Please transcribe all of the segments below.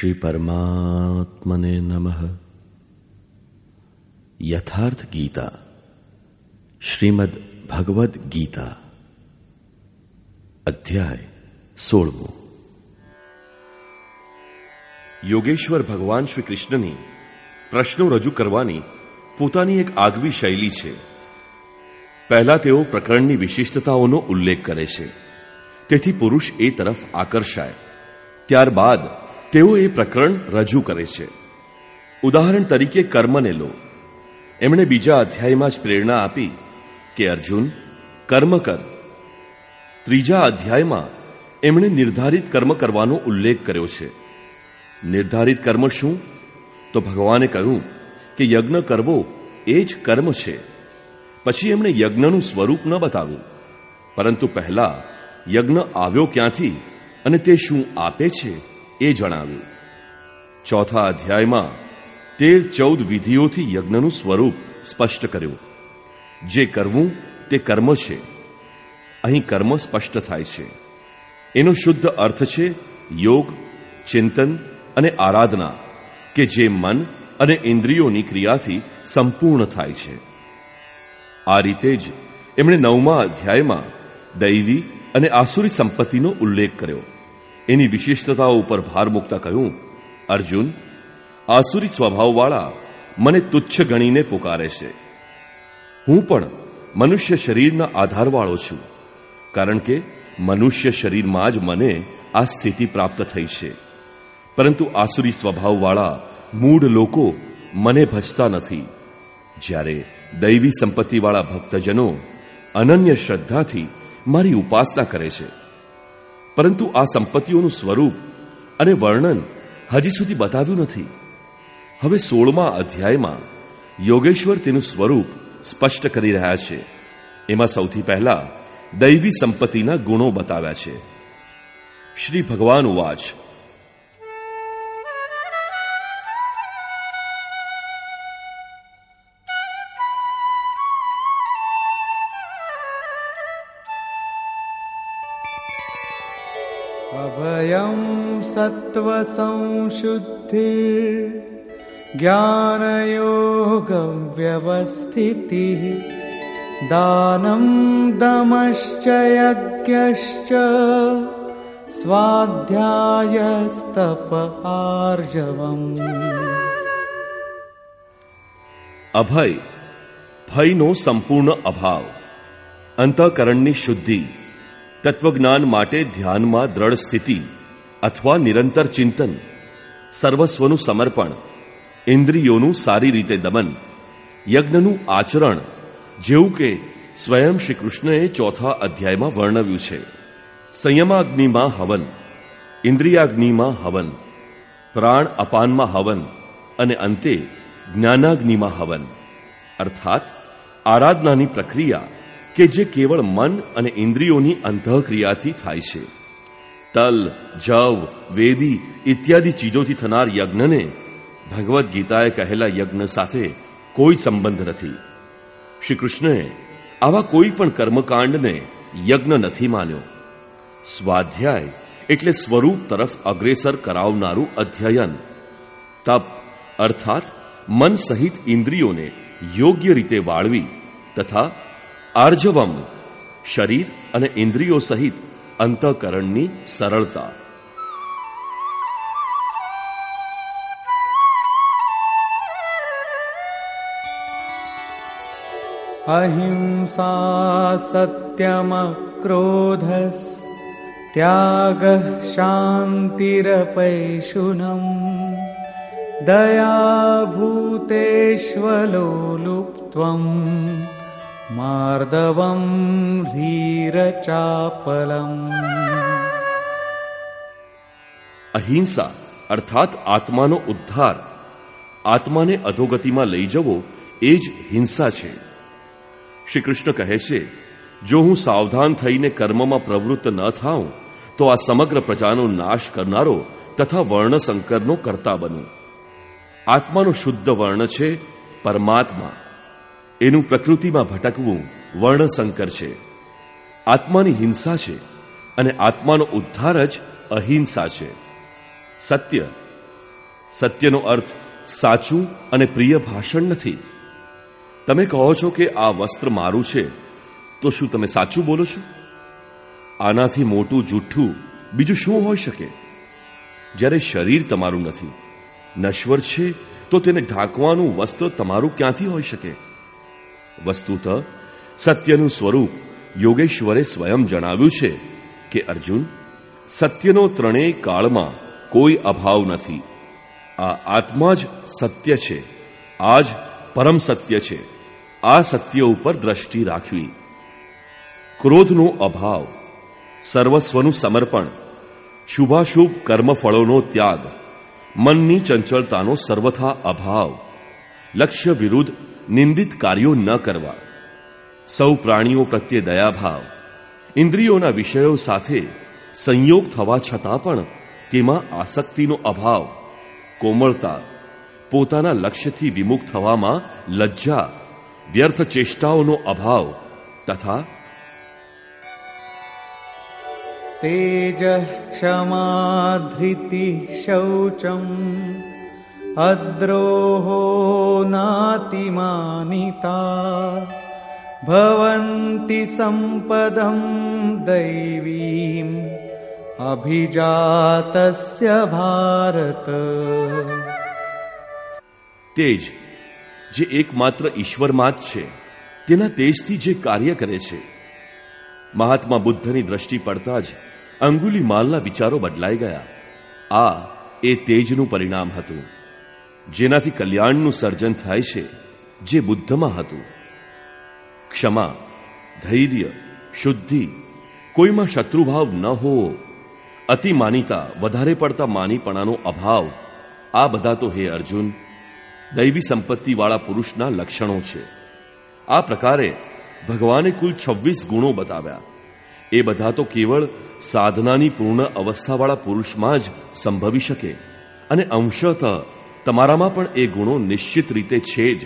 શ્રી પરમાત્મને નમઃ યથાર્થ ગીતા શ્રીમદ ભગવદ્ ગીતા અધ્યાય સોળમો યોગેશ્વર ભગવાન શ્રી કૃષ્ણની પ્રશ્નો રજૂ કરવાની પોતાની એક આગવી શૈલી છે। પહેલા તેઓ પ્રકરણની વિશિષ્ટતાઓનો ઉલ્લેખ કરે છે। તેથી પુરુષ એ તરફ આકર્ષાય। ત્યારબાદ તેઓ એ પ્રકરણ રજૂ કરે છે. ઉદાહરણ તરીકે કર્મને લો. એમણે બીજા અધ્યાયમાં જ પ્રેરણા આપી કે અર્જુન, કર્મ કર. ત્રીજા અધ્યાયમાં એમણે નિર્ધારિત કર્મ કરવાનો ઉલ્લેખ કર્યો છે. નિર્ધારિત કર્મ શું? તો ભગવાને કહ્યું કે યજ્ઞ કરવો એ જ કર્મ છે. પછી એમણે યજ્ઞનું સ્વરૂપ ન બતાવ્યું. પરંતુ પહેલા યજ્ઞ આવ્યો ક્યાંથી અને તે શું આપે છે? એ જણાવ્યું. ચોથા અધ્યાયમાં તેર ચૌદ વિધિઓથી યજ્ઞનું સ્વરૂપ સ્પષ્ટ કર્યું. જે કરવું તે કર્મ છે. અહીં કર્મ સ્પષ્ટ થાય છે. એનો શુદ્ધ અર્થ છે યોગ, ચિંતન અને આરાધના, કે જે મન અને ઇન્દ્રિયોની ક્રિયાથી સંપૂર્ણ થાય છે. આ રીતે જ એમણે નવમા અધ્યાયમાં દૈવી અને આસુરી સંપત્તિનો ઉલ્લેખ કર્યો. એની વિશિષ્ટતાઓ ઉપર ભાર મૂકતા કહ્યું, અર્જુન, આસુરી સ્વભાવવાળા મને તુચ્છ ગણીને પુકારે છે. હું પણ મનુષ્ય શરીરના આધારવાળો છું, કારણ કે મનુષ્ય શરીરમાં જ મને આ સ્થિતિ પ્રાપ્ત થઈ છે. પરંતુ આસુરી સ્વભાવવાળા મૂળ લોકો મને ભજતા નથી. જ્યારે દૈવી સંપત્તિવાળા ભક્તજનો અનન્ય શ્રદ્ધાથી મારી ઉપાસના કરે છે પરંતુ આ સંપત્તિઓનું સ્વરૂપ અને વર્ણન હજી સુધી બતાવ્યું નથી. હવે સોળમા અધ્યાયમાં યોગેશ્વર તેનું સ્વરૂપ સ્પષ્ટ કરી રહ્યા છે. એમાં સૌથી પહેલા દૈવી સંપત્તિના ગુણો બતાવ્યા છે. શ્રી ભગવાન ઉવાચ सत्त्वसंशुद्धिर्ज्ञानयोगव्यवस्थितिः दानं दमश्च यज्ञश्च સ્વાધ્યાયસ્તપ આર્જવમ અભય ભયનો સંપૂર્ણ અભાવ અંતઃકરણની શુદ્ધિ તત્વજ્ઞાન માટે ધ્યાનમાં દ્રઢ સ્થિતિ અથવા નિરંતર ચિંતન, સર્વસ્વનું સમર્પણ, ઇન્દ્રિયોનું સારી રીતે દમન, યજ્ઞનું આચરણ જેવું કે સ્વયં શ્રી કૃષ્ણએ ચોથા અધ્યાયમાં વર્ણવ્યું છે. સંયમાગ્નિમાં હવન, ઇન્દ્રિયાગ્નિમાં હવન, પ્રાણ અપાનમાં હવન અને અંતે જ્ઞાનાગ્નિમાં હવન. અર્થાત, આરાધનાની પ્રક્રિયા કે જે કેવળ મન અને ઇન્દ્રિયોની અંતઃક્રિયાથી થાય છે. તલ, જવ, વેદી ઇત્યાદિ ચીજોથી થનાર યજ્ઞને ભગવદ્ ગીતાએ કહેલા યજ્ઞ સાથે કોઈ સંબંધ નથી. શ્રી કૃષ્ણએ આવા કોઈ પણ કર્મકાંડને યજ્ઞ નથી માન્યો. સ્વાધ્યાય એટલે સ્વરૂપ તરફ અગ્રેસર કરાવનારું અધ્યયન. તપ, અર્થાત મન સહિત ઇન્દ્રિયોને યોગ્ય રીતે વાળવી તથા આર્જવમ, શરીર અને ઇન્દ્રિયો સહિત અંતઃકરણની સરળતા અહિંસા સત્યમક્રોધસ ત્યાગ શાંતિરપૈશુનમ દયાભૂતેષ્વલોલુપ્ત્વમ માર્દવમ ધીરચાપલમ અહિંસા અર્થાત આત્માનો ઉદ્ધાર આત્માને અધોગતિમાં લઈ જવો એ જ હિંસા છે શ્રી કૃષ્ણ કહે છે જો હું સાવધાન થઈને કર્મમાં પ્રવૃત્ત ન થાઉં તો આ સમગ્ર પ્રજાનો નાશ કરનારો તથા વર્ણશંકરનો કરતા બનું આત્માનો શુદ્ધ વર્ણ છે પરમાત્મા એનું પ્રકૃતિમાં ભટકવું વર્ણશંકર છે. આત્માની હિંસા છે અને આત્માનો ઉદ્ધાર જ અહિંસા છે. સત્ય. સત્યનો અર્થ સાચું અને પ્રિય ભાષણ નથી. તમે કહો છો કે આ વસ્ત્ર મારું છે, તો શું તમે સાચું બોલો છો? આનાથી મોટું જૂઠું બીજું શું હોઈ શકે? જ્યારે શરીર તમારું નથી, નશ્વર છે, તો તેને ઢાંકવાનું વસ્ત્ર તમારું ક્યાંથી હોઈ શકે? વસ્તુત સત્યનું સ્વરૂપ યોગેશ્વરે સ્વયં જણાવ્યું છે કે અર્જુન, સત્યનો ત્રણેય કાળમાં કોઈ અભાવ નથી. આ આત્મા જ સત્ય છે. આ જ પરમ સત્ય છે. આ સત્ય ઉપર દ્રષ્ટિ રાખવી. ક્રોધનો અભાવ, સર્વસ્વનું સમર્પણ, શુભાશુભ કર્મફળોનો ત્યાગ, મનની ચંચળતાનો સર્વથા અભાવ લક્ષ્ય વિરુદ્ધ નિંદિત કાર્યો ન કરવા. સૌ પ્રાણીઓ પ્રત્યે દયાભાવ. ઇન્દ્રિયોના વિષયો સાથે સંયોગ થવા છતાં પણ તેમાં આસક્તિનો અભાવ, કોમળતા, પોતાના લક્ષ્યથી વિમુખ થવામાં લજ્જા, વ્યર્થ ચેષ્ટાઓનો અભાવ તથા તેજ ક્ષમાધૃતિ શૌચમ अद्रोहो नातिमानिता भवन्ति सम्पदं दैवीम् अभिजातस्य भारत તેજ જે એકમાત્ર ઈશ્વરમાં જ છે તેના તેજથી જે કાર્ય કરે છે મહાત્મા બુદ્ધની દ્રષ્ટિ પડતા જ અંગુલી માલના વિચારો બદલાઈ ગયા આ એ તેજનું પરિણામ હતું જેનાથી કલ્યાણનું સર્જન થાય છે, જે બુદ્ધમાં હતું. ક્ષમા, ધૈર્ય, શુદ્ધિ, કોઈમાં શત્રુભાવ ન હોવો, અતિ માનીતા, વધારે પડતા માનીપણાનો અભાવ, આ બધા તો હે અર્જુન, દૈવી સંપત્તિવાળા પુરુષના લક્ષણો છે. આ પ્રકારે ભગવાને કુલ છવ્વીસ ગુણો બતાવ્યા. એ બધા તો કેવળ સાધનાની પૂર્ણ અવસ્થાવાળા પુરુષમાં જ સંભવી શકે, અને અંશત તમારામાં પણ એ ગુણો નિશ્ચિત રીતે છે જ.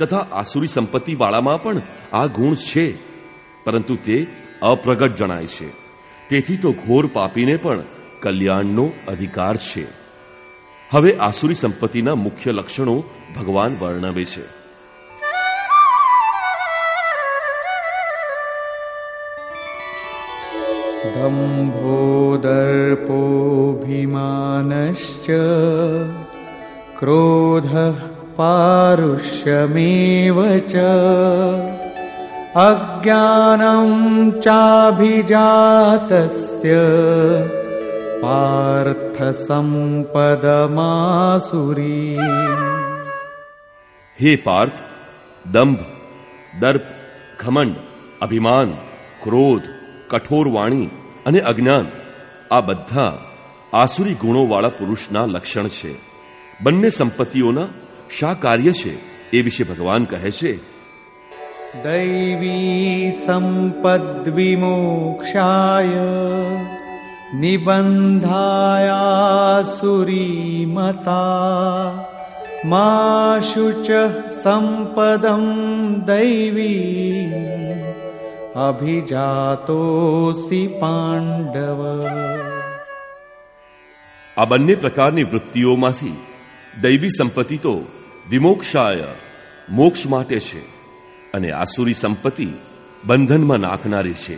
તથા આસુરી સંપત્તિવાળામાં પણ આ ગુણ છે. પરંતુ તે અપ્રગટ જણાય છે. તેથી તો ઘોર પાપીને પણ કલ્યાણનો અધિકાર છે. હવે આસુરી સંપત્તિના મુખ્ય લક્ષણો ભગવાન વર્ણવે છે. દંભો દર્પોભિમાનશ્ચ क्रोधः पारुष्यमेव च अज्ञानं चाभिजातस्य पार्थसम्पदमासुरी હે પાર્થ દંભ દર્પ ઘમંડ અભિમાન ક્રોધ કઠોર વાણી અને અજ્ઞાન આ બધા આસુરી ગુણોવાળા પુરુષના લક્ષણ છે બંને સંપત્તિઓના શા કાર્ય છે એ વિશે ભગવાન કહે છે? દૈવી સંપદ સંપદ્વિમોક્ષાય નિબંધાયાસુરી મતા માશુચ સંપદમ દૈવી અભિજાતોસી પાંડવ। આ બંને પ્રકારની વૃત્તિઓમાંથી દૈવી સંપત્તિ તો વિમોક્ષાય, મોક્ષ માટે છે અને આસુરી સંપત્તિ બંધનમાં નાખનારી છે.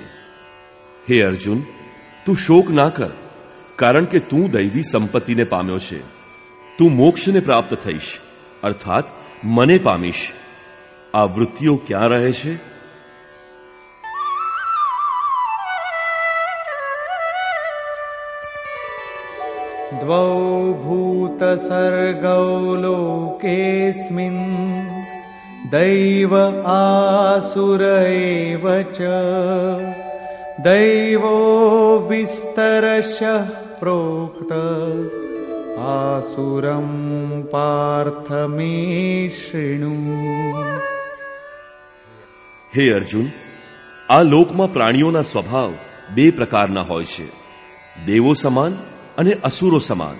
હે અર્જુન, તું શોક ના કર, કારણ કે તું દૈવી સંપત્તિને પામ્યો છે. તું મોક્ષને પ્રાપ્ત થઈશ, અર્થાત મને પામીશ. આ વૃત્તિઓ ક્યાં રહે છે? द्वौ भूतसर्गौ लोकेऽस्मिन् दैव आसुर एव च दैवो विस्तरशः प्रोक्त आसुरं पार्थ मे शृणु હે અર્જુન આ લોકમાં પ્રાણીઓના સ્વભાવ બે પ્રકારના હોય છે દેવો સમાન અને અસુરો સમાન.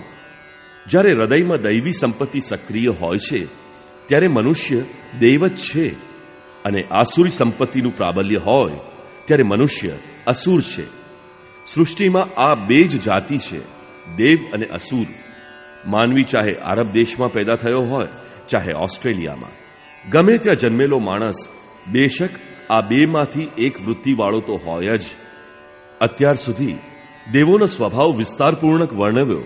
જ્યારે હૃદયમાં દૈવી સંપત્તિ સક્રિય હોય છે, ત્યારે મનુષ્ય દેવ જ છે અને આસુરી સંપત્તિનું પ્રાબલ્ય હોય, ત્યારે મનુષ્ય અસુર છે. સૃષ્ટિમાં આ બે જ જાતિ છે, દેવ અને અસુર. માનવી ચાહે આરબ દેશમાં પેદા થયો હોય, ચાહે ઓસ્ટ્રેલિયામાં. ગમે ત્યાં જન્મેલો માણસ, બેશક આ બેમાંથી એક વૃત્તિવાળો તો હોય જ. અત્યાર સુધી દેવોનો સ્વભાવ વિસ્તારપૂર્ણક વર્ણવ્યો.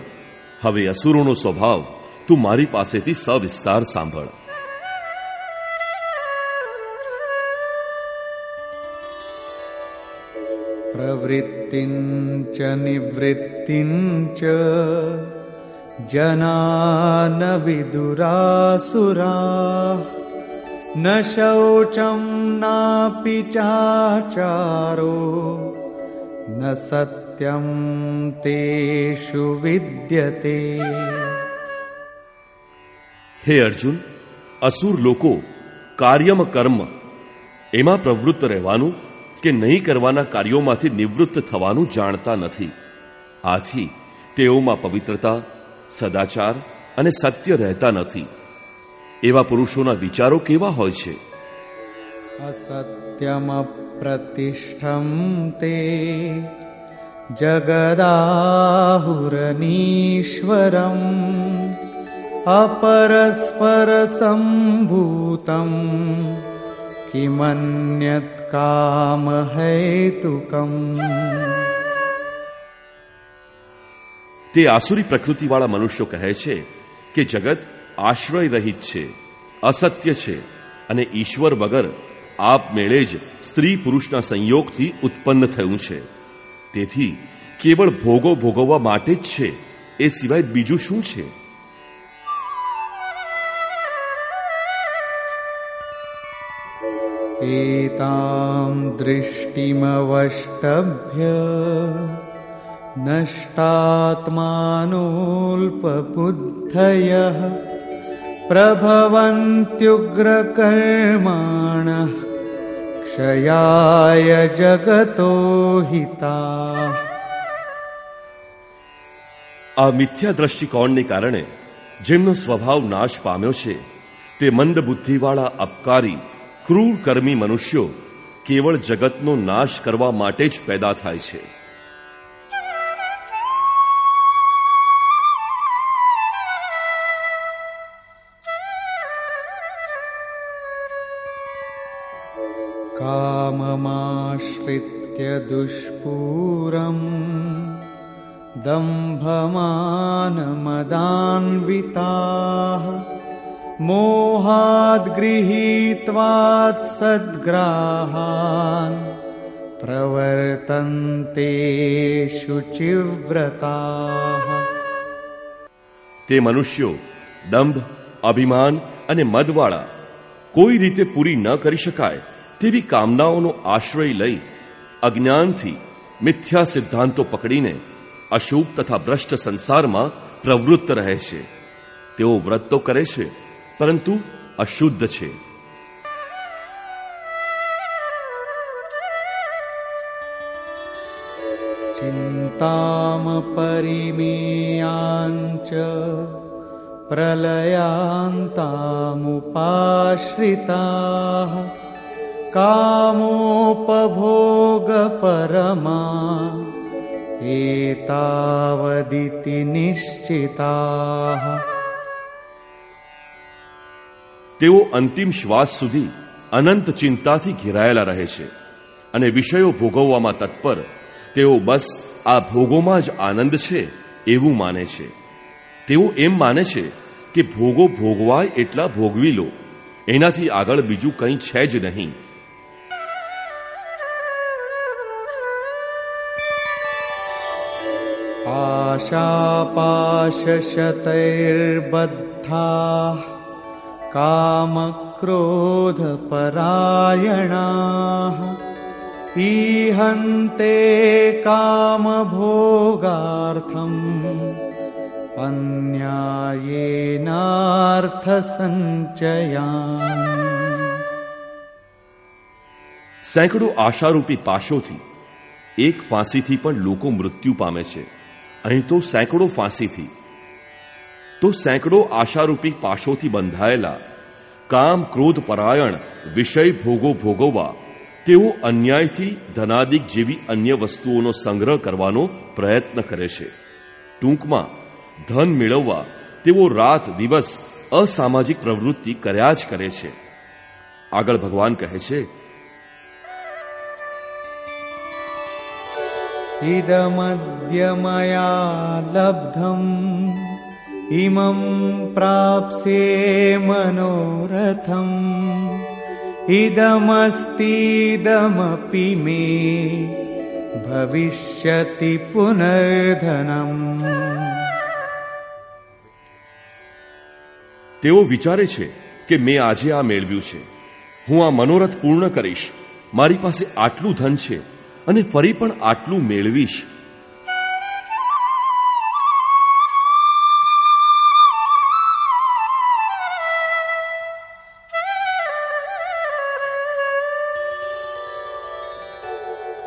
હવે અસુરોનો સ્વભાવ તું મારી પાસેથી સવિસ્તાર સાંભળ. પ્રવૃત્તિંચ નિવૃત્તિંચ જનાન વિદુરાસુરા ન શૌચમ નાપી ચાચારો ન સત્ય सत्यं तेषु विद्यते હે અર્જુન અસુર લોકો કાર્યમ કર્મ એમાં પ્રવૃત્ત રહેવાનું કે નહીં કરવાના કાર્યોમાંથી નિવૃત્ત થવાનું જાણતા નથી આથી તેઓમાં પવિત્રતા સદાચાર અને સત્ય રહેતા નથી એવા પુરુષોના વિચારો કેવા હોય છે असत्यमप्रतिष्ठं ते जगदाहुरनीश्वरम् अपरस्परसम्भूतं किमन्यत् कामहेतुकम् તે આસુરી પ્રકૃતિવાળા મનુષ્યો કહે છે કે જગત આશ્રય રહિત છે અસત્ય છે અને ઈશ્વર વગર આપમેળે જ સ્ત્રી પુરુષના સંયોગથી ઉત્પન્ન થયું છે તેથી કેવળ ભોગો ભોગવવા માટે જ છે એ સિવાય બીજું શું છે एतां दृष्टिमवष्टभ्य नष्टात्मानोऽल्पबुद्धयः प्रभवन्त्युग्रकर्माणः क्षयाय जगतो हिताः આ મિથ્યા દ્રષ્ટિકોણને કારણે જેમનો સ્વભાવ નાશ પામ્યો છે તે મંદ બુદ્ધિવાળા અપકારી ક્રૂર કર્મી મનુષ્યો કેવળ જગતનો નાશ કરવા માટે જ પેદા થાય છે काममाश्रित्य दुष्पूरम् दम्भमानमदान्विताः मोहाद्गृहीत्वात् सद्ग्राहान् प्रवर्तन्ते शुचिव्रताः તે મનુષ્યો દંભ અભિમાન અને મદવાળા કોઈ રીતે પૂરી ન કરી શકાય તેવી કામનાઓનો આશ્રય લઈ અજ્ઞાનથી મિથ્યા સિદ્ધાંતો પકડીને અશુભ તથા ભ્રષ્ટ સંસારમાં પ્રવૃત્ત રહે છે તેઓ વ્રત તો કરે છે પરંતુ અશુદ્ધ છે चिन्तामपरिमेयाञ्च प्रलयान्तामुपाश्रिताः कामोपभोगपरमा एतावदिति निश्चिताः તેઓ અંતિમ શ્વાસ સુધી અનંત ચિંતાથી ઘેરાયેલા રહે છે અને વિષયો ભોગવવામાં તત્પર તેઓ બસ આ ભોગોમાં જ આનંદ છે એવું માને છે તેઓ એમ માને છે કે ભોગો ભોગવાય એટલા ભોગવી લો એનાથી આગળ બીજું કંઈ છે જ નહીં आशापाशशतैर्बद्धाः कामक्रोधपरायणाः ईहन्ते कामभोगार्थम् अन्यायेनार्थसञ्चयान् સેંકડો આશારૂપી પાશોથી એક ફાંસીથી પણ લોકો મૃત્યુ પામે છે અહીં તો સેંકડો ફાંસીથી, તો સેંકડો આશારૂપી પાશોથી બંધાયેલા, કામ, ક્રોધ, પરાયણ, વિષય ભોગો ભોગવવા, તેઓ અન્યાયથી ધનાદિક જેવી અન્ય વસ્તુઓનો સંગ્રહ કરવાનો પ્રયત્ન કરે છે. ટૂંકમાં, ધન મેળવવા તેઓ રાત, દિવસ અસામાજિક પ્રવૃત્તિ કર્યા જ કરે છે. આગળ ભગવાન કહે છે इदमद्य मया लब्धम् इमं प्राप्स्ये मनोरथम् इदमस्तीदमपि मे भविष्यति पुनर्धनम् તેઓ વિચારે છે કે મેં આજે આ મેળવ્યું છે હું આ મનોરથ પૂર્ણ કરીશ મારી પાસે આટલું ધન છે અને ફરી પણ આટલું મેળવીશ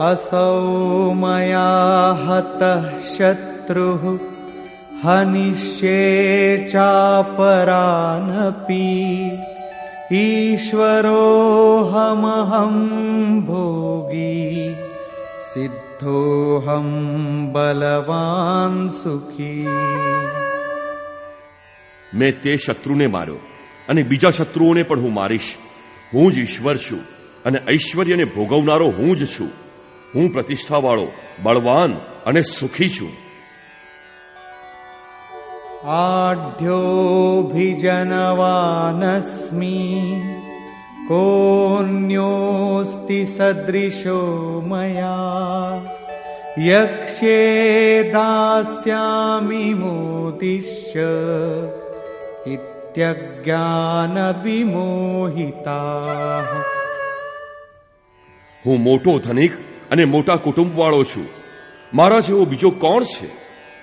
असौ मया हतः शत्रुः हनिष्ये चापरानपि ईश्वरोऽहमहं भोगी सिद्धोऽहं बलवान् सुखी મેં તે શત્રુને માર્યો અને બીજા શત્રુઓને પણ હું મારીશ હું જ ઈશ્વર છું અને ઐશ્વર્યને ભોગવનારો હું જ છું હું પ્રતિષ્ઠાવાળો બળવાન અને સુખી છું आढ्योऽभिजनवानस्मि कोऽन्योऽस्ति सदृशो मया यक्ष्ये दास्यामि मोदिश्य इत्यज्ञानविमोहिताः હું મોટો ધનિક અને મોટા કુટુંબવાળો છું મારા જેવો બીજો કોણ છે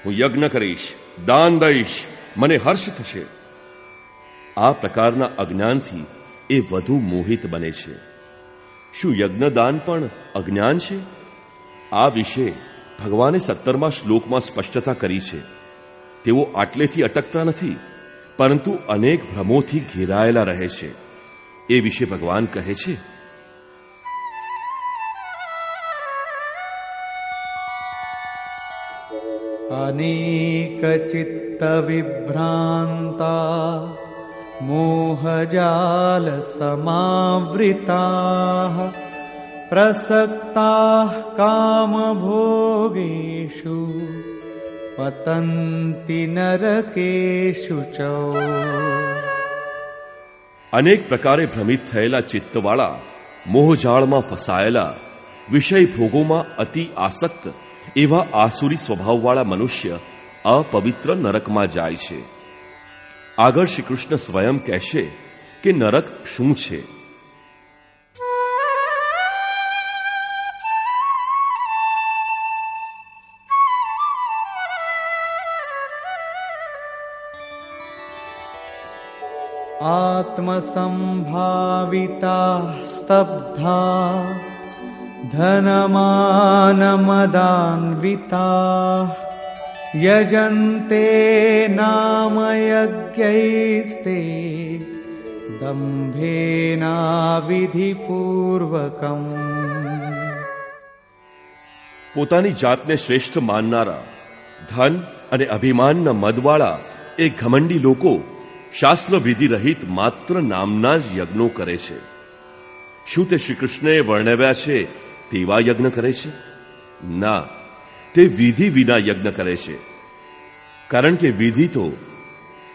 હું યજ્ઞ કરીશ દાન દઈશ મને હર્ષ થશે આ પ્રકારના અજ્ઞાનથી એ વધુ મોહિત બને છે શું યજ્ઞદાન પણ અજ્ઞાન છે આ વિશે ભગવાને સત્તરમા શ્લોકમાં સ્પષ્ટતા કરી છે તેઓ આટલેથી અટકતા નથી પરંતુ અનેક ભ્રમોથી ઘેરાયેલા રહે છે એ વિશે ભગવાન કહે છે अनेकचित्तविभ्रान्ता मोहजालसमावृताः प्रसक्ताः कामभोगेषु पतन्ति नरकेषु च અનેક પ્રકારે ભ્રમિત થયેલા ચિત્તવાળા મોહજાળમાં ફસાયેલા વિષય ભોગોમાં અતિ આસક્ત એવા આસુરી સ્વભાવવાળા મનુષ્ય અપવિત્ર નરકમાં જાય છે આગળ શ્રી કૃષ્ણ સ્વયં કહેશે કે નરક શું છે? આત્મસંભાવિતા સ્તબ્ધા ધનમાનમદાન્વિતા यजन्ते नाम यज्ञैस्ते दम्भेनाविधिपूर्वकम् પોતાની જાતને શ્રેષ્ઠ માનનારા ધન અને અભિમાનના મદવાળા એ ઘમંડી લોકો શાસ્ત્ર વિધિ રહિત માત્ર નામના જ યજ્ઞો કરે છે શું તે શ્રી કૃષ્ણએ વર્ણવ્યા છે તેવા યજ્ઞ કરે છે ના તે વિધિ વિના યજ્ઞ કરે છે. કારણ કે વિધિ તો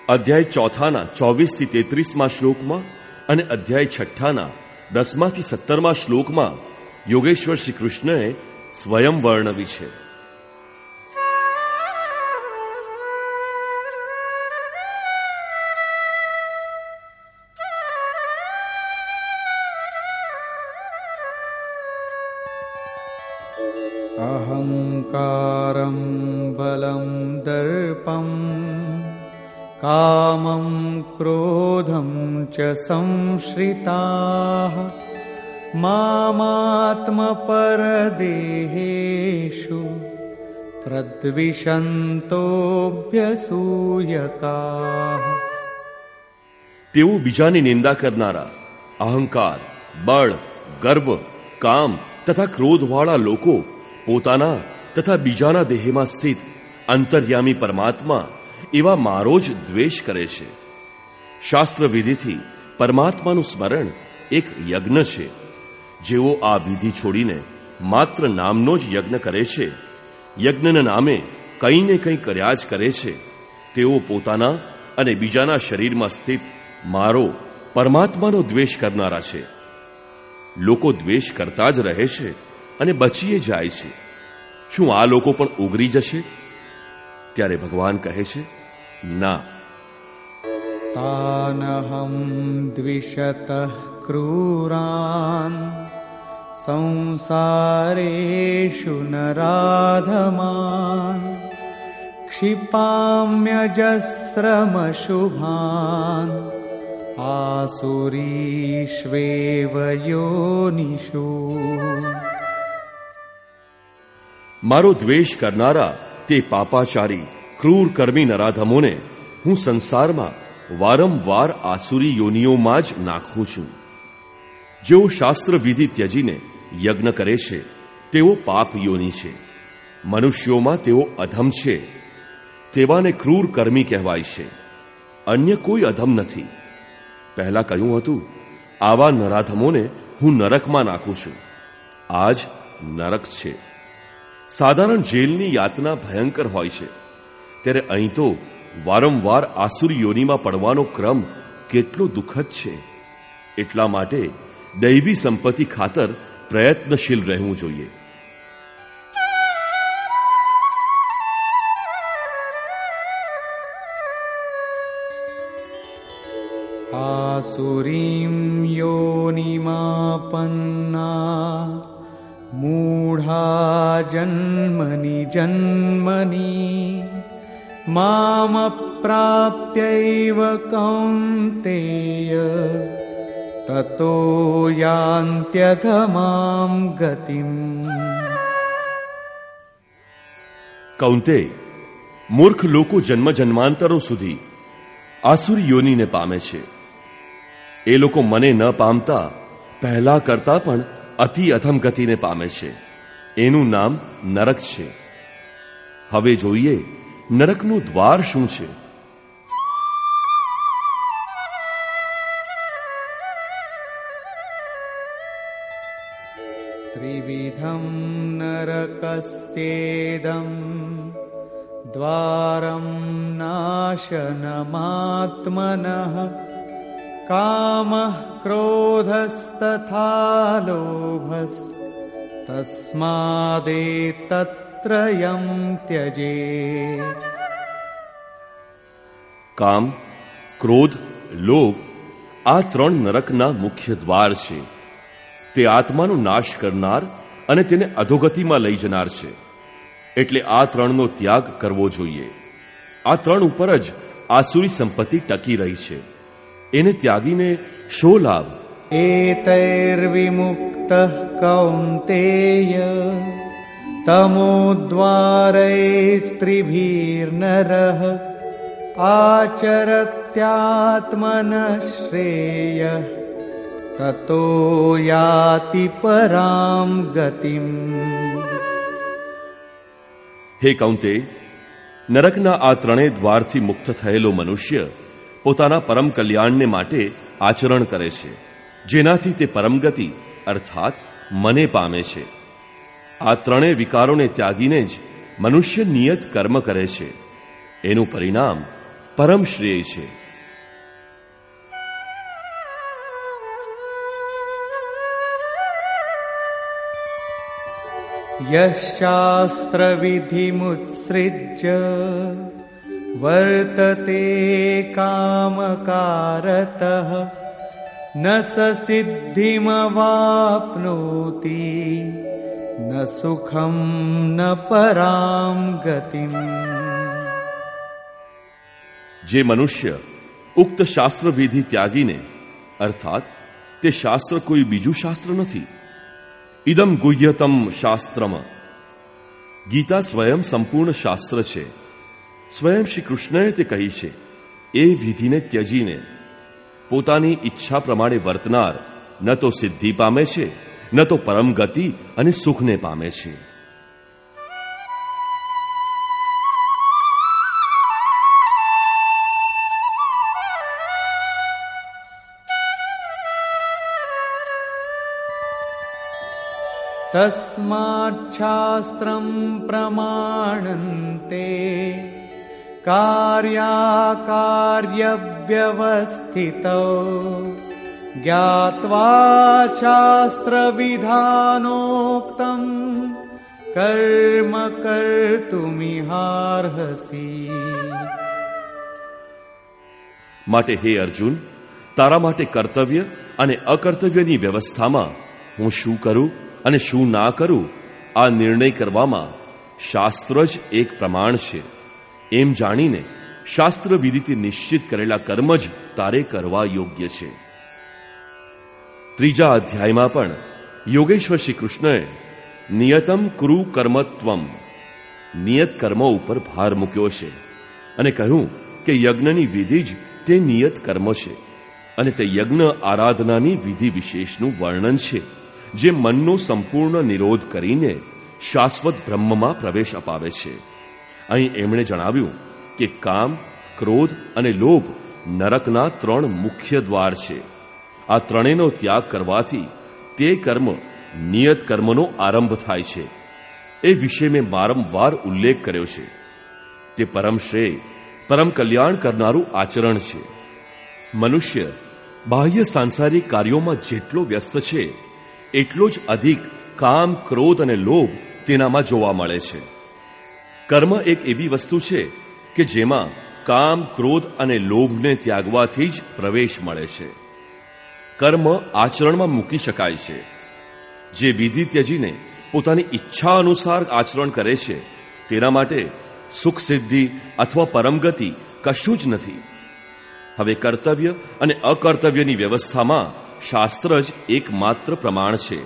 અધ્યાય ચોથાના ચોવીસથી તેત્રીસમાં શ્લોકમાં અને અધ્યાય છઠ્ઠાના દસમાંથી સત્તરમાં શ્લોકમાં યોગેશ્વર શ્રી કૃષ્ણએ સ્વયં વર્ણવી છે. अहङ्कारं बलं दर्पं कामं क्रोधं च संश्रिताः मामात्मपरदेहेषु प्रद्विषन्तोऽभ्यसूयकाः તેઓ બીજાની નિંદા કરનારા અહંકાર બળ ગર્વ કામ તથા ક્રોધવાળા લોકો પોતાના તથા બીજાના દેહમાં સ્થિત અંતર્યામી પરમાત્મા એવા મારો જ દ્વેષ કરે છે. શાસ્ત્ર વિધિથી પરમાત્માનું સ્મરણ એક યજ્ઞ છે. જેઓ આ વિધિ છોડીને માત્ર નામનો જ યજ્ઞ કરે છે. યજ્ઞના નામે કંઈ ને કંઈ કર્યા જ કરે છે. તેઓ પોતાના અને બીજાના શરીરમાં સ્થિત મારો પરમાત્માનો દ્વેષ કરનારા છે. લોકો દ્વેષ કરતા જ રહે છે. અને બચીએ જાય છે શું આ લોકો પણ ઉગરી જશે ત્યારે ભગવાન કહે છે ના तानहं द्विषतः क्रूरान् संसारेषु नराधमान् क्षिपाम्यजस्रमशुभान् आसुरीष्वेव योनिषु મારો દ્વેષ કરનારા તે પાપાચારી, ક્રૂર કર્મી નરાધમોને હું સંસારમાં વારંવાર આસુરી યોનિઓમાં જ નાખું છું. જેઓ શાસ્ત્ર વિધિ ત્યજીને યજ્ઞ કરે છે, તેઓ પાપ યોની છે. મનુષ્યોમાં તેઓ અધમ છે. તેવાને ક્રૂર કર્મી કહેવાય છે. અન્ય કોઈ અધમ નથી. પહેલા કહ્યું હતું, આવા નરાધમોને હું નરકમાં નાખું છું. આજ નરક છે. સાધારણ જેલની યાતના ભયંકર હોય છે. ત્યારે અહીં તો વારંવાર આસુર યોનીમાં પડવાનો ક્રમ કેટલો દુઃખદ છે. એટલા માટે દૈવી સંપત્તિ ખાતર પ્રયત્નશીલ રહેવું જોઈએ. આસુરીમ યોનિમાં પન્ના મૂઢા જન્મની જન્મની મામ મામપ્રાપ્યૈવ કૌન્તેય તતો યાંત્યધમામ ગતિમ કૌંતે મૂર્ખ લોકો જન્મ જન્માંતરો સુધી આસુર યોનીને પામે છે એ લોકો મને ન પામતા પહેલા કરતા પણ અતિ અધમ ગતિને પામે છે. એનું નામ નરક છે. હવે જોઈએ, નરકનું દ્વાર શું છે? ત્રિવિધમ નરકસ્યેદમ, દ્વારમ નાશનમાત્મનઃ. कामः क्रोधस्तथा लोभस् तस्मादेतत्त्रयं त्यजेत् કામ ક્રોધ લોભ આ ત્રણ નરકના મુખ્ય દ્વાર છે તે આત્માનો નાશ કરનાર અને તેને અધોગતિમાં લઈ જનાર છે એટલે આ ત્રણનો ત્યાગ કરવો જોઈએ આ ત્રણ ઉપર જ આસુરી સંપત્તિ ટકી રહી છે એને ત્યાગીને શો લાભ એતૈર્વિમુક્ત કૌંતેય તમોદ્વારૈસ્ત્રીભીર્નર આચરત્યાત્મન શ્રેય તતો યાતિ પરામ ગતિમ હે કૌંતે નરકના આ ત્રણેય દ્વારથી મુક્ત થયેલો મનુષ્ય પોતાના પરમ કલ્યાણને માટે આચરણ કરે છે જેનાથી તે પરમગતિ અર્થાત મને પામે છે આ ત્રણેય વિકારોને ત્યાગીને જ મનુષ્ય નિયત કર્મ કરે છે એનું પરિણામ પરમ શ્રેય છે यः शास्त्रविधिमुत्सृज्य वर्तते कामकारतः न स सिद्धिमवाप्नोति न सुखं न परां गतिम् જે મનુષ્ય ઉક્ત શાસ્ત્ર વિધિ ત્યાગીને અર્થાત તે શાસ્ત્ર કોઈ બીજું શાસ્ત્ર નથી ઇદમ ગુહ્યતમ શાસ્ત્રમ ગીતા સ્વયં સંપૂર્ણ શાસ્ત્ર છે સ્વયં શ્રી કૃષ્ણએ તે કહી છે, એ વિધિને ત્યજીને. પોતાની ઈચ્છા પ્રમાણે વર્તનાર ન તો સિદ્ધિ પામે છે, ન તો પરમ ગતિ અને સુખને પામે છે. तस्माच्छास्त्रं प्रमाणन्ते कार्याकार्यव्यवस्थितौ ज्ञात्वा शास्त्रविधानोक्तम् કર્મ કર્તુમિહાર્હસી માટે હે અર્જુન તારા માટે કર્તવ્ય અને અકર્તવ્યની વ્યવસ્થામાં હું શું કરું અને શું ના કરું આ નિર્ણય કરવામાં શાસ્ત્ર જ એક પ્રમાણ છે એમ જાણીને શાસ્ત્ર વિધિથી નિશ્ચિત કરેલા કર્મ જ તારે કરવા યોગ્ય છે. ત્રીજા અધ્યાયમાં પણ યોગેશ્વર શ્રી કૃષ્ણએ નિયતમ કુરુ કર્મત્વમ નિયત કર્મ ઉપર ભાર મૂક્યો છે અને કહ્યું કે યજ્ઞની વિધિ જ તે નિયત કર્મ છે અને તે યજ્ઞ આરાધનાની વિધિ વિશેષનું વર્ણન છે, જે મનનો સંપૂર્ણ નિરોધ કરીને શાશ્વત બ્રહ્મમાં પ્રવેશ અપાવે છે. અહીં એમણે જણાવ્યું કે કામ, ક્રોધ અને લોભ નરકના ત્રણ મુખ્ય દ્વાર છે. આ ત્રણેયનો ત્યાગ કરવાથી તે કર્મ, નિયત કર્મનો આરંભ થાય છે. એ વિશે મેં વારંવાર ઉલ્લેખ કર્યો છે. તે પરમ શ્રેય, પરમ કલ્યાણ કરનારું આચરણ છે. મનુષ્ય બાહ્ય સાંસારિક કાર્યોમાં જેટલો વ્યસ્ત છે, એટલો જ અધિક કામ, ક્રોધ અને લોભ તેનામાં જોવા મળે છે. કર્મ એક એવી વસ્તુ છે કે જેમાં કામ, ક્રોધ અને લોભને ત્યાગવાથી જ પ્રવેશ મળે છે. કર્મ આચરણમાં મૂકી શકાય છે. જે વિધિ ત્યજીને પોતાની ઈચ્છા અનુસાર આચરણ કરે છે, તેના માટે સુખ સિદ્ધિ અથવા પરમગતિ કશું જ નથી. હવે કર્તવ્ય અને અકર્તવ્યની વ્યવસ્થામાં શાસ્ત્ર જ એકમાત્ર પ્રમાણ છે.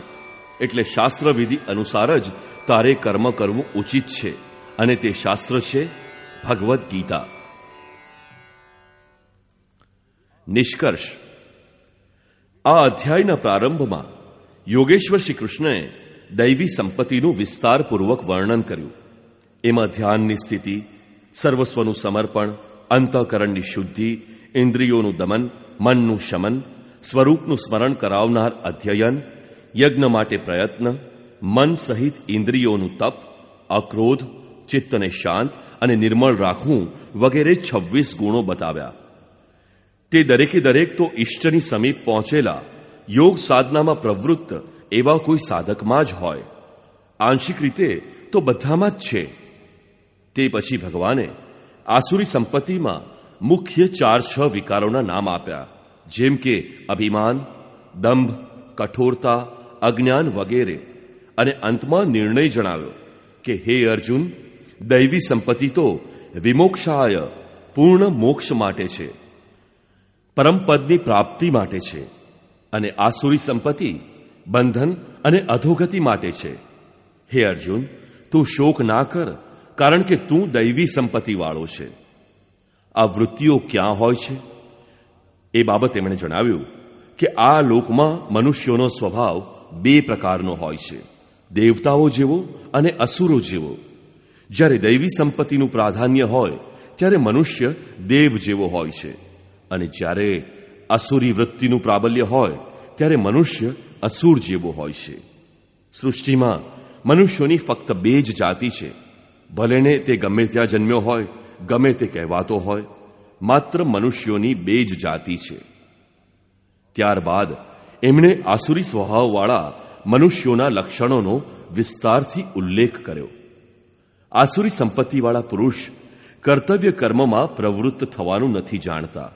એટલે શાસ્ત્ર વિધિ અનુસાર જ તારે કર્મ કરવું ઉચિત છે. અને તે શાસ્ત્ર છે, ભગવદ્ ગીતા. નિષ્કર્ષ. આ અધ્યાયના પ્રારંભમાં યોગેશ્વર શ્રી કૃષ્ણએ દૈવી સંપત્તિનું વિસ્તારપૂર્વક વર્ણન કર્યું. એમાં ધ્યાનની સ્થિતિ, સર્વસ્વનું સમર્પણ, અંતઃકરણની શુદ્ધિ, ઇન્દ્રિયોનું દમન, મનનું શમન, સ્વરૂપનું સ્મરણ કરાવનાર અધ્યયન, યજ્ઞ માટે પ્રયત્ન, મન સહિત ઇન્દ્રિયોનું તપ, અક્રોધ ચિત્તને શાંત અને નિર્મળ રાખવું વગેરે છવ્વીસ ગુણો બતાવ્યા. તે દરેકે દરેક તો ઈષ્ટની સમીપ પહોંચેલા યોગ સાધનામાં પ્રવૃત્ત એવા કોઈ સાધકમાં જ હોય. આંશિક રીતે તો બધામાં જ છે. તે પછી ભગવાને આસુરી સંપત્તિમાં મુખ્ય ચાર છ વિકારોના નામ આપ્યા, જેમ કે અભિમાન, દંભ, કઠોરતા, અજ્ઞાન વગેરે. અને અંતમાં નિર્ણય જણાવ્યો કે, હે અર્જુન દૈવી સંપત્તિ તો વિમોક્ષાય, પૂર્ણ મોક્ષ માટે છે. પરમપદની પ્રાપ્તિ માટે છે અને આસુરી સંપત્તિ, બંધન અને અધોગતિ માટે છે. હે અર્જુન, તું શોક ના કર, કારણ કે તું દૈવી સંપત્તિ વાળો છે. આ વૃત્તિઓ ક્યાં હોય છે? એ બાબત એમણે જણાવ્યું કે આ લોકમાં મનુષ્યોનો સ્વભાવ બે પ્રકારનો હોય છે. દેવતાઓ જેવો અને અસુરો જેવો. જ્યારે દૈવી સંપત્તિનું પ્રાધાન્ય હોય, ત્યારે મનુષ્ય દેવ જેવો હોય છે. અને જ્યારે અસુરી વૃત્તિનું પ્રાબલ્ય હોય, ત્યારે મનુષ્ય અસુર જેવો હોય છે. સૃષ્ટિમાં મનુષ્યોની ફક્ત બે જ જાતિ છે. ભલેને તે ગમે ત્યાં જન્મ્યો હોય, ગમે તે કહેવાતો હોય, માત્ર મનુષ્યોની બે જ જાતિ છે. ત્યારબાદ એમણે આસુરી સ્વભાવવાળા મનુષ્યોના લક્ષણોનો વિસ્તારથી ઉલ્લેખ કર્યો. આસુરી સંપત્તિવાળા પુરુષ કર્તવ્ય કર્મમાં પ્રવૃત્ત થવાનું નથી જાણતા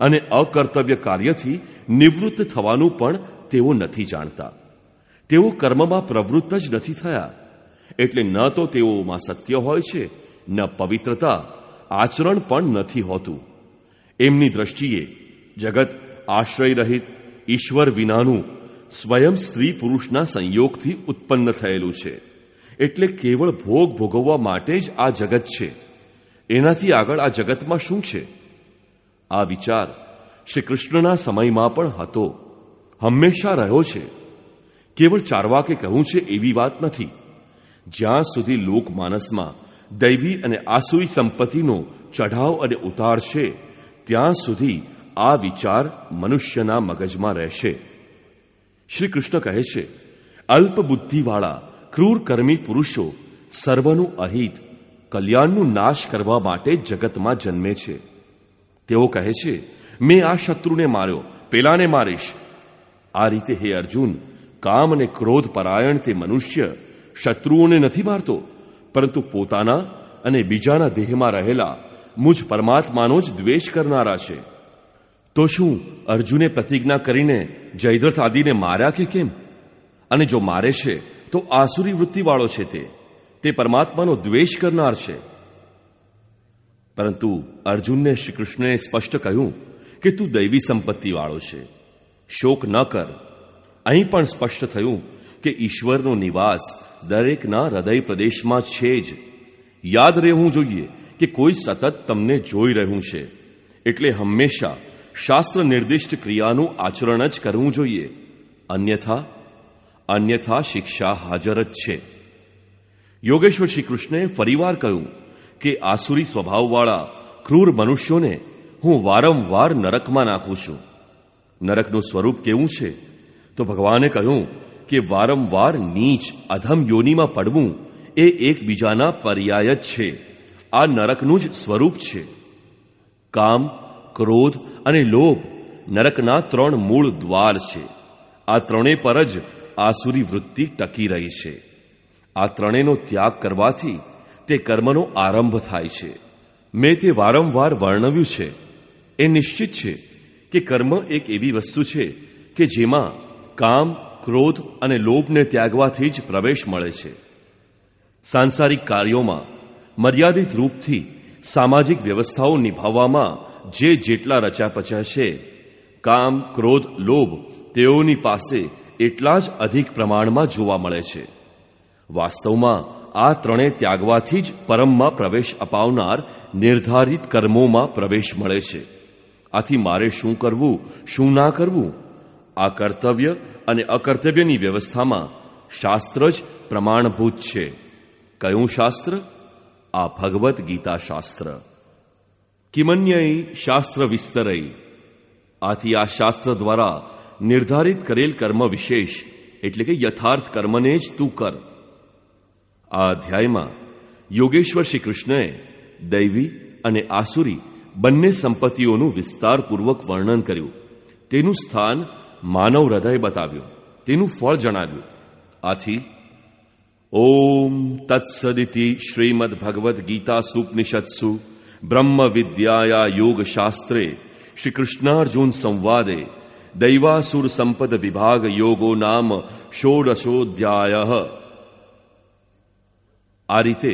અને અકર્તવ્ય કાર્યથી નિવૃત્ત થવાનું પણ તેઓ નથી જાણતા. તેઓ કર્મમાં પ્રવૃત્ત જ નથી થયા. એટલે ન તો તેઓમાં સત્ય હોય છે, ન પવિત્રતા, આચરણ પણ નથી હોતું. એમની દ્રષ્ટિએ જગત આશ્રય રહિત ઈશ્વર વિનાનું સ્વયં સ્ત્રી પુરુષના સંયોગથી ઉત્પન્ન થયેલું છે. એટલે કેવળ ભોગ ભોગવવા માટે જ આ જગત છે. એનાથી આગળ આ જગતમાં શું છે? આ વિચાર શ્રી કૃષ્ણના સમયમાં પણ હતો. હંમેશા રહ્યો છે. કેવળ ચારવાકે કહું છે એવી વાત નથી. જ્યાં સુધી લોકમાનસમાં દૈવી અને આસુરી સંપત્તિનો ચઢાવ અને ઉતાર છે, ત્યાં સુધી આ વિચાર મનુષ્યના મગજમાં રહેશે. શ્રી કૃષ્ણ કહે છે અલ્પ બુદ્ધિવાળા ક્રૂર કર્મી પુરુષો સર્વનું અહિત, કલ્યાણનું નાશ કરવા માટે જગતમાં જન્મે છે. તેઓ કહે છે, મેં આ શત્રુને માર્યો, પેલાને મારીશ. આ રીતે હે અર્જુન, કામ અને ક્રોધ પરાયણ તે મનુષ્ય શત્રુઓને નથી મારતો, પરંતુ પોતાના અને બીજાના દેહમાં રહેલા મુજ પરમાત્માનો જ દ્વેષ કરનારા છે. તો શું અર્જુને પ્રતિજ્ઞા કરીને જયદ્રથ આદિને માર્યા કે કેમ? અને જો મારે છે તો આસુરી વૃત્તિવાળો છે તે. તે પરમાત્માનો દ્વેષ કરનાર છે. પરંતુ અર્જુનને શ્રીકૃષ્ણએ સ્પષ્ટ કહ્યું કે તું દૈવી સંપત્તિવાળો છે. શોક ન કર. અહીં પણ સ્પષ્ટ થયું કે ઈશ્વરનો નિવાસ દરેકના હૃદય પ્રદેશમાં છે જ. યાદ રહેવું જોઈએ કે કોઈ સતત તમને જોઈ રહ્યું છે. એટલે હંમેશા શાસ્ત્ર નિર્દિષ્ટ ક્રિયાનું આચરણ જ કરવું જોઈએ. અન્યથા અન્યથા શિક્ષા હાજર જ છે. યોગેશ્વર શ્રી કૃષ્ણએ ફરીવાર કહ્યું કે આસુરી સ્વભાવવાળા, ક્રૂર મનુષ્યોને હું વારંવાર નરકમાં નાખું છું. નરકનું સ્વરૂપ કેવું છે? તો ભગવાને કહ્યું કે વારંવાર નીચ, અધમ યોનીમાં પડવું એ એકબીજાના પર્યાય જ છે. આ નરકનું જ સ્વરૂપ છે. કામ, ક્રોધ અને લોભ નરકના ત્રણ મૂળ દ્વાર છે. આ ત્રણે પર જ આસુરી વૃત્તિ ટકી રહી છે. આ ત્રણેયનો ત્યાગ કરવાથી તે કર્મનો આરંભ થાય છે. મેં તે વારંવાર વર્ણવ્યું છે. એ નિશ્ચિત છે કે કર્મ એક એવી વસ્તુ છે કે જેમાં કામ, ક્રોધ અને લોભને ત્યાગવાથી જ પ્રવેશ મળે છે. સાંસારિક કાર્યોમાં મર્યાદિત રૂપથી સામાજિક વ્યવસ્થાઓ નિભાવવામાં જે જેટલા રચાપચા છે, કામ, ક્રોધ, લોભ તેઓની પાસે એટલા જ અધિક પ્રમાણમાં જોવા મળે છે. વાસ્તવમાં, આ ત્રણે ત્યાગવાથી જ પરમમાં પ્રવેશ અપાવનાર નિર્ધારિત કર્મોમાં પ્રવેશ મળે છે. આથી મારે શું કરવું, શું ના કરવું? આ કર્તવ્ય અને અકર્તવ્યની વ્યવસ્થામાં શાસ્ત્ર જ પ્રમાણભૂત છે. કયું શાસ્ત્ર? આ ભગવદ્ ગીતા શાસ્ત્ર. કિમન્યય શાસ્ત્ર વિસ્તરય આથી આ શાસ્ત્ર દ્વારા નિર્ધારિત કરેલ કર્મ વિશેષ, એટલે કે યથાર્થ કર્મને જ તું કર. આ અધ્યાયમાં યોગેશ્વર શ્રી કૃષ્ણએ દૈવી અને આસુરી બંને સંપત્તિઓનું વિસ્તારપૂર્વક વર્ણન કર્યું. તેનું સ્થાન માનવ હૃદય બતાવ્યું. તેનું ફળ જણાવ્યું. આથી, ઓમ તત્સદિતિ શ્રીમદ ભગવદ્ ગીતા સુપનિષત્સુ બ્રહ્મ વિદ્યાયા યોગ શાસ્ત્રે શ્રી કૃષ્ણાર્જુન સંવાદે દૈવાસુર સંપદ વિભાગ યોગો નામ ષોડશોધ્યાય આ રીતે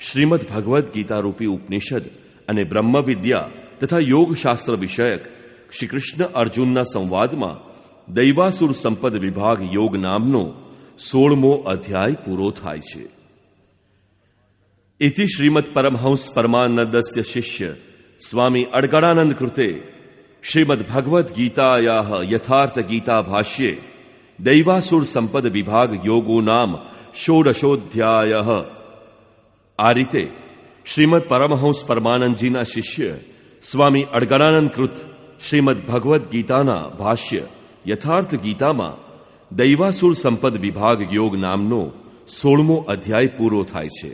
શ્રીમદ ભગવદ્ ગીતા ઉપનિષદ અને બ્રહ્મવિદ્યા તથા યોગશાસ્ત્ર વિષયક શ્રી અર્જુનના સંવાદમાં દૈવાસુર સંપદ વિભાગ યોગ નામનો સોળમો અધ્યાય પૂરો થાય છે ઇતિ શ્રીમદ પરમહંસ પરમાનંદસ્ય શિષ્ય સ્વામી અડગડાનંદ કૃતે શ્રીમદ ભગવદ્ ગીતાયા યથાર્થ ગીતા ભાષ્યે દૈવાસુર સંપદ વિભાગ યોગો નામ ષોડશોધ્યાય આ રીતે શ્રીમદ પરમહંસ પરમાનંદજીના શિષ્ય સ્વામી અડગણાનંદ કૃત શ્રીમદ ભગવદ્ ગીતાના ભાષ્ય યથાર્થ ગીતામાં દૈવાસુર સંપદ વિભાગ યોગ નામનો સોળમો અધ્યાય પૂરો થાય છે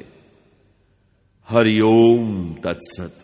હરિઓમ તત્સત